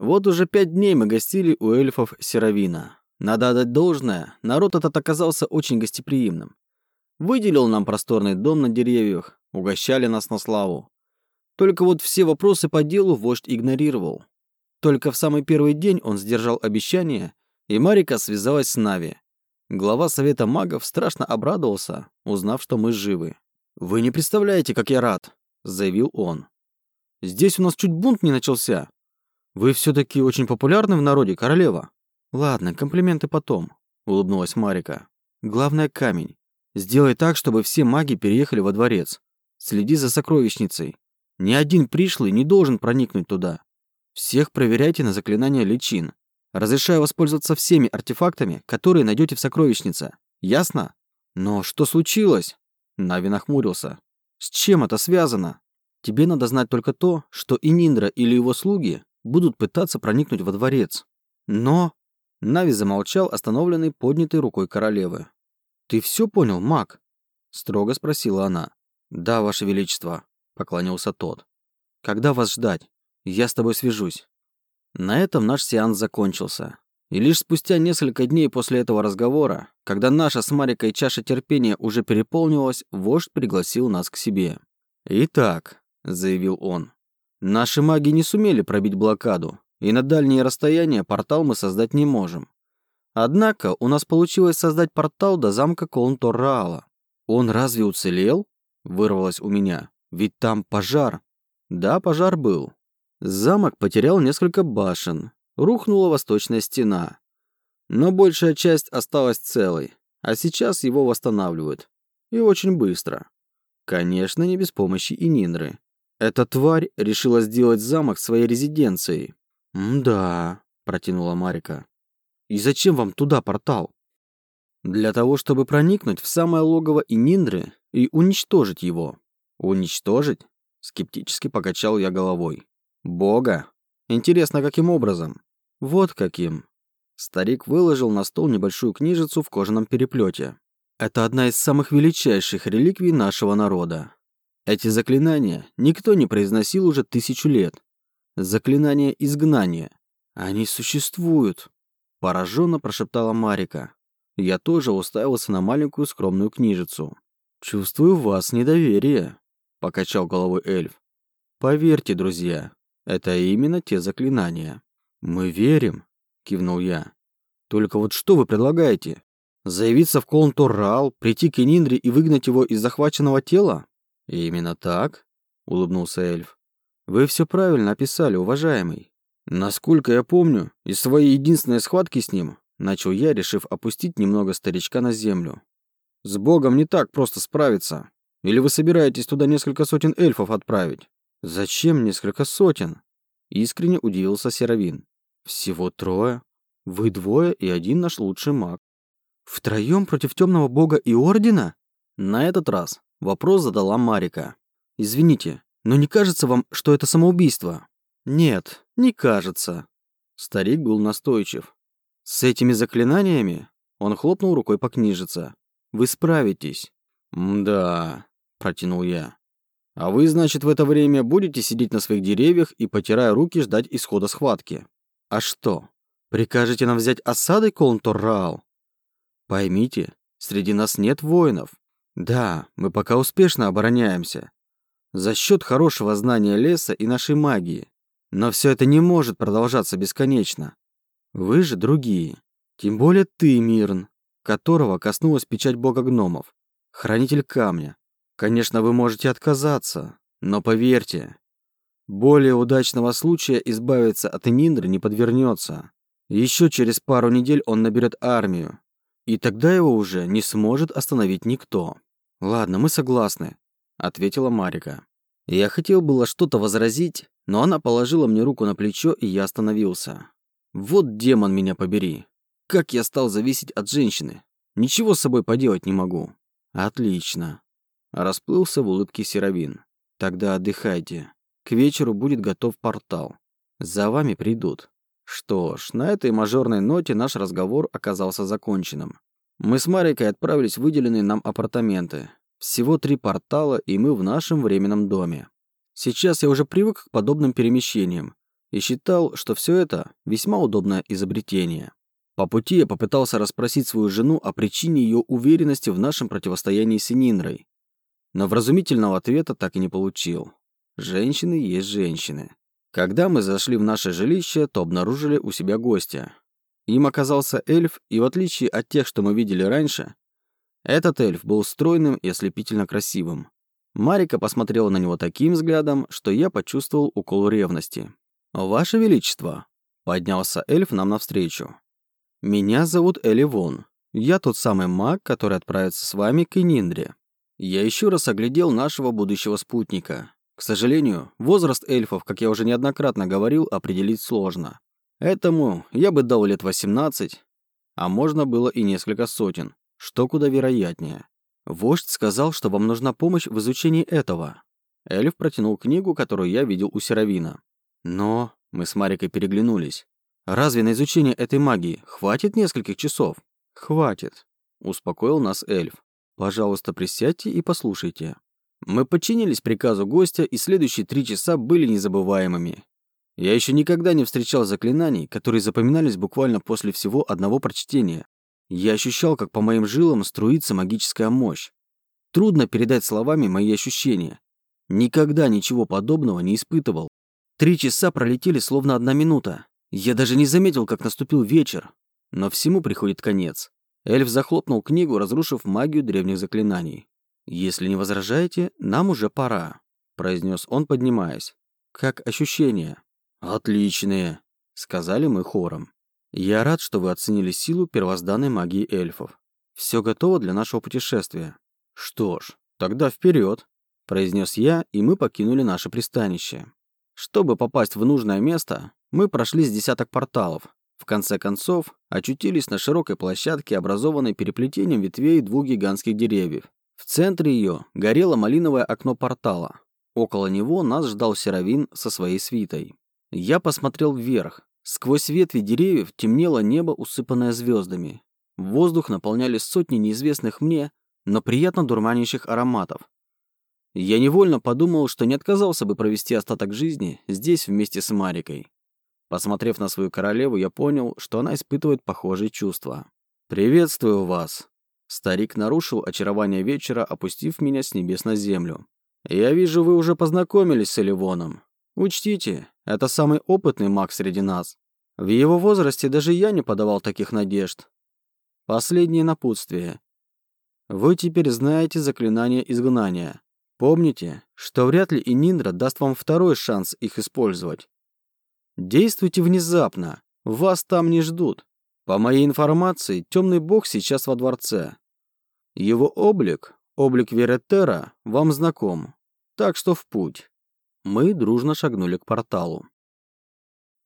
Вот уже пять дней мы гостили у эльфов Серовина. Надо отдать должное, народ этот оказался очень гостеприимным. Выделил нам просторный дом на деревьях, угощали нас на славу. Только вот все вопросы по делу вождь игнорировал. Только в самый первый день он сдержал обещание, и Марика связалась с Нави. Глава Совета магов страшно обрадовался, узнав, что мы живы. «Вы не представляете, как я рад», — заявил он. «Здесь у нас чуть бунт не начался. Вы все-таки очень популярны в народе, королева». «Ладно, комплименты потом», — улыбнулась Марика. «Главное — камень. Сделай так, чтобы все маги переехали во дворец. Следи за сокровищницей. Ни один пришлый не должен проникнуть туда. Всех проверяйте на заклинание личин. Разрешаю воспользоваться всеми артефактами, которые найдете в сокровищнице. Ясно? Но что случилось? Нави нахмурился. С чем это связано? Тебе надо знать только то, что и Ниндра или его слуги будут пытаться проникнуть во дворец. Но... Нави замолчал, остановленный поднятой рукой королевы. «Ты все понял, маг?» — строго спросила она. «Да, ваше величество», — поклонился тот. «Когда вас ждать? Я с тобой свяжусь». На этом наш сеанс закончился. И лишь спустя несколько дней после этого разговора, когда наша с Марикой чаша терпения уже переполнилась, вождь пригласил нас к себе. «Итак», — заявил он, — «наши маги не сумели пробить блокаду, и на дальние расстояния портал мы создать не можем. Однако у нас получилось создать портал до замка Колнтор-Раала. Он разве уцелел? Вырвалось у меня. Ведь там пожар. Да, пожар был. Замок потерял несколько башен. Рухнула восточная стена. Но большая часть осталась целой. А сейчас его восстанавливают. И очень быстро. Конечно, не без помощи и Нинры. Эта тварь решила сделать замок своей резиденцией. «Да», — протянула Марика. И зачем вам туда портал? Для того, чтобы проникнуть в самое логово Ининдры и уничтожить его. Уничтожить? Скептически покачал я головой. Бога? Интересно, каким образом? Вот каким. Старик выложил на стол небольшую книжицу в кожаном переплете. Это одна из самых величайших реликвий нашего народа. Эти заклинания никто не произносил уже тысячу лет. Заклинания изгнания. Они существуют. Пораженно прошептала Марика. Я тоже уставился на маленькую скромную книжицу. «Чувствую в вас недоверие», — покачал головой эльф. «Поверьте, друзья, это именно те заклинания». «Мы верим», — кивнул я. «Только вот что вы предлагаете? Заявиться в Колнторрал, прийти к Эниндре и выгнать его из захваченного тела?» «Именно так», — улыбнулся эльф. «Вы все правильно описали, уважаемый. Насколько я помню, из своей единственной схватки с ним, начал я, решив опустить немного старичка на землю. С Богом не так просто справиться. Или вы собираетесь туда несколько сотен эльфов отправить? Зачем несколько сотен? Искренне удивился Серовин. Всего трое. Вы двое и один наш лучший маг. Втроем против темного бога и ордена? На этот раз вопрос задала Марика. Извините, но не кажется вам, что это самоубийство? Нет, не кажется. Старик был настойчив. С этими заклинаниями он хлопнул рукой по книжице. Вы справитесь. Да, протянул я. А вы, значит, в это время будете сидеть на своих деревьях и, потирая руки, ждать исхода схватки. А что? Прикажете нам взять осадой Колнтор-Раал? Поймите, среди нас нет воинов. Да, мы пока успешно обороняемся. За счет хорошего знания леса и нашей магии. Но все это не может продолжаться бесконечно. Вы же другие. Тем более ты, Мирн, которого коснулась печать бога гномов. Хранитель камня. Конечно, вы можете отказаться, но поверьте, более удачного случая избавиться от Эниндры не подвернется. Еще через пару недель он наберет армию, и тогда его уже не сможет остановить никто. Ладно, мы согласны, ответила Марика. Я хотел было что-то возразить, но она положила мне руку на плечо, и я остановился. Вот демон меня побери. Как я стал зависеть от женщины. Ничего с собой поделать не могу. Отлично. Расплылся в улыбке Серовин. Тогда отдыхайте. К вечеру будет готов портал. За вами придут. Что ж, на этой мажорной ноте наш разговор оказался законченным. Мы с Марикой отправились в выделенные нам апартаменты. Всего три портала, и мы в нашем временном доме. Сейчас я уже привык к подобным перемещениям. и считал, что все это весьма удобное изобретение. По пути я попытался расспросить свою жену о причине ее уверенности в нашем противостоянии с Ининдрой, но вразумительного ответа так и не получил. Женщины есть женщины. Когда мы зашли в наше жилище, то обнаружили у себя гостя. Им оказался эльф, и в отличие от тех, что мы видели раньше, этот эльф был стройным и ослепительно красивым. Марика посмотрела на него таким взглядом, что я почувствовал укол ревности. «Ваше Величество!» — поднялся эльф нам навстречу. «Меня зовут Эли Вон. Я тот самый маг, который отправится с вами к Ининдре. Я еще раз оглядел нашего будущего спутника. К сожалению, возраст эльфов, как я уже неоднократно говорил, определить сложно. Этому я бы дал лет 18, а можно было и несколько сотен, что куда вероятнее. Вождь сказал, что вам нужна помощь в изучении этого. Эльф протянул книгу, которую я видел у Серовина. Но мы с Марикой переглянулись. Разве на изучение этой магии хватит нескольких часов? Хватит, успокоил нас эльф. Пожалуйста, присядьте и послушайте. Мы подчинились приказу гостя, и следующие три часа были незабываемыми. Я еще никогда не встречал заклинаний, которые запоминались буквально после всего одного прочтения. Я ощущал, как по моим жилам струится магическая мощь. Трудно передать словами мои ощущения. Никогда ничего подобного не испытывал. Три часа пролетели словно одна минута. Я даже не заметил, как наступил вечер. Но всему приходит конец. Эльф захлопнул книгу, разрушив магию древних заклинаний. «Если не возражаете, нам уже пора», – произнес он, поднимаясь. «Как ощущения?» «Отличные», – сказали мы хором. «Я рад, что вы оценили силу первозданной магии эльфов. Все готово для нашего путешествия». «Что ж, тогда вперед», – произнес я, и мы покинули наше пристанище. Чтобы попасть в нужное место, мы прошли с десяток порталов, в конце концов, очутились на широкой площадке, образованной переплетением ветвей двух гигантских деревьев. В центре ее горело малиновое окно портала. Около него нас ждал Серовин со своей свитой. Я посмотрел вверх. Сквозь ветви деревьев темнело небо, усыпанное звездами. Воздух наполняли сотни неизвестных мне, но приятно дурманящих ароматов. Я невольно подумал, что не отказался бы провести остаток жизни здесь вместе с Марикой. Посмотрев на свою королеву, я понял, что она испытывает похожие чувства. «Приветствую вас!» Старик нарушил очарование вечера, опустив меня с небес на землю. «Я вижу, вы уже познакомились с Эливоном. Учтите, это самый опытный маг среди нас. В его возрасте даже я не подавал таких надежд. Последнее напутствие. Вы теперь знаете заклинание изгнания. Помните, что вряд ли и Ниндра даст вам второй шанс их использовать. Действуйте внезапно. Вас там не ждут. По моей информации, темный бог сейчас во дворце. Его облик, облик Веретера, вам знаком. Так что в путь. Мы дружно шагнули к порталу.